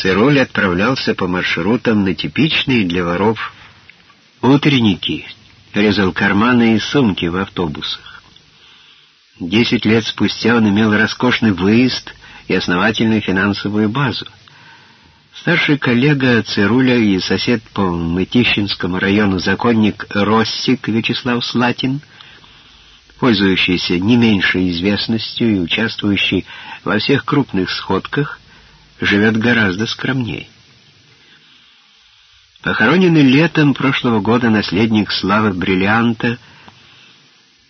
Цироль отправлялся по маршрутам на типичные для воров утренники, резал карманы и сумки в автобусах. Десять лет спустя он имел роскошный выезд и основательную финансовую базу. Старший коллега Цируля и сосед по Мытищинскому району законник Россик Вячеслав Слатин, пользующийся не меньшей известностью и участвующий во всех крупных сходках, живет гораздо скромнее. Похороненный летом прошлого года наследник славы бриллианта,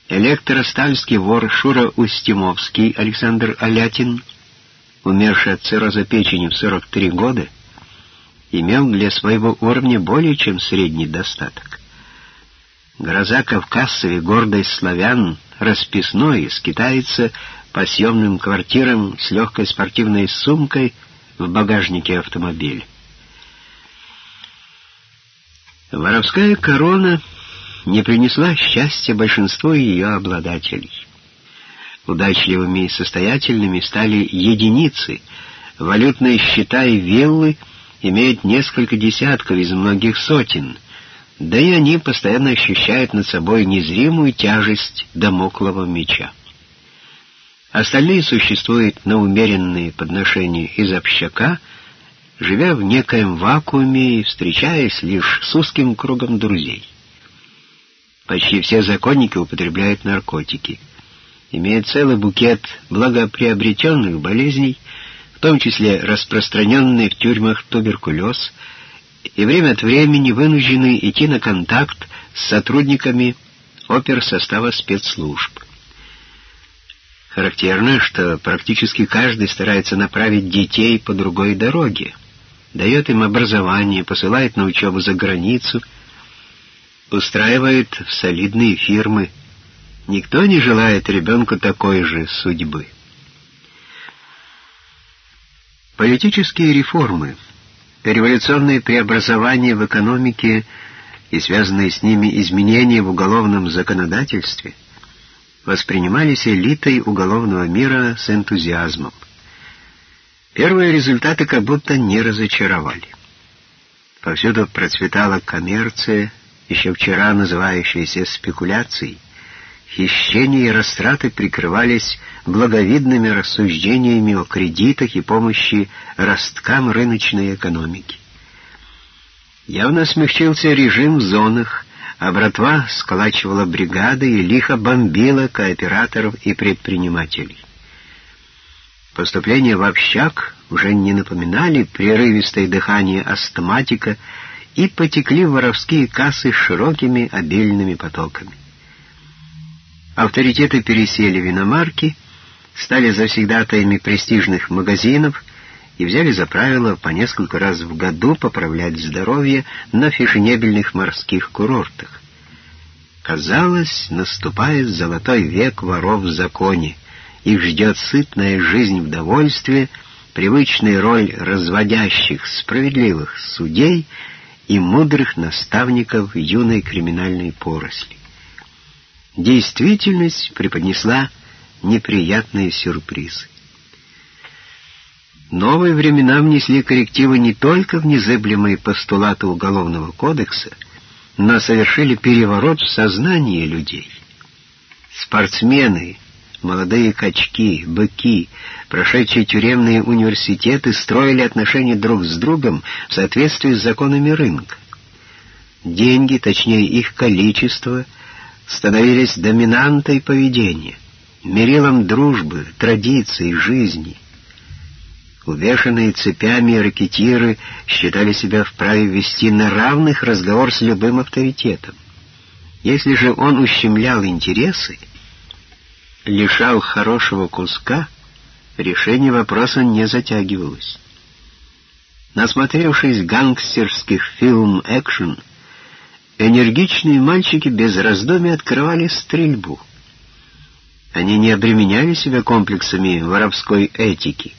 электростальский вор Шура Устимовский Александр Алятин, умерший от цирроза печени в 43 года, имел для своего уровня более чем средний достаток. Гроза Кавказцев и гордость славян расписной скитается по съемным квартирам с легкой спортивной сумкой в багажнике автомобиля. Воровская корона не принесла счастья большинству ее обладателей. Удачливыми и состоятельными стали единицы. Валютные счета и виллы имеют несколько десятков из многих сотен, да и они постоянно ощущают над собой незримую тяжесть домоклого меча. Остальные существуют на умеренные подношения из общака, живя в некоем вакууме и встречаясь лишь с узким кругом друзей. Почти все законники употребляют наркотики, имеют целый букет благоприобретенных болезней, в том числе распространенный в тюрьмах туберкулез, и время от времени вынуждены идти на контакт с сотрудниками оперсостава спецслужб. Характерно, что практически каждый старается направить детей по другой дороге, дает им образование, посылает на учебу за границу, устраивает в солидные фирмы. Никто не желает ребенку такой же судьбы. Политические реформы, революционные преобразования в экономике и связанные с ними изменения в уголовном законодательстве воспринимались элитой уголовного мира с энтузиазмом. Первые результаты как будто не разочаровали. Повсюду процветала коммерция, еще вчера называющаяся спекуляцией, Хищения и растраты прикрывались благовидными рассуждениями о кредитах и помощи росткам рыночной экономики. Явно смягчился режим в зонах, а братва сколачивала бригады и лихо бомбила кооператоров и предпринимателей. Поступления в общак уже не напоминали прерывистое дыхание астматика и потекли воровские кассы широкими обильными потоками. Авторитеты пересели в иномарки, стали завсегдатаями престижных магазинов и взяли за правило по несколько раз в году поправлять здоровье на фешенебельных морских курортах. Казалось, наступает золотой век воров в законе, их ждет сытная жизнь в довольстве, привычная роль разводящих справедливых судей и мудрых наставников юной криминальной поросли действительность преподнесла неприятные сюрпризы. Новые времена внесли коррективы не только в незыблемые постулаты Уголовного кодекса, но совершили переворот в сознании людей. Спортсмены, молодые качки, быки, прошедшие тюремные университеты строили отношения друг с другом в соответствии с законами рынка. Деньги, точнее их количество – становились доминантой поведения, мерилом дружбы, традиций, жизни. Увешанные цепями ракетиры считали себя вправе вести на равных разговор с любым авторитетом. Если же он ущемлял интересы, лишал хорошего куска, решение вопроса не затягивалось. Насмотревшись гангстерских фильм-экшен, Энергичные мальчики без раздумий открывали стрельбу. Они не обременяли себя комплексами воровской этики.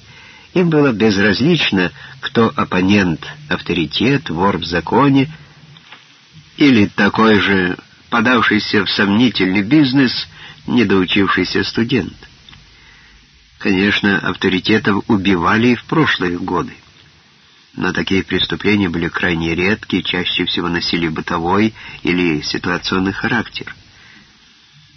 Им было безразлично, кто оппонент, авторитет, вор в законе или такой же подавшийся в сомнительный бизнес недоучившийся студент. Конечно, авторитетов убивали и в прошлые годы. но такие преступления были крайне редки, чаще всего носили бытовой или ситуационный характер –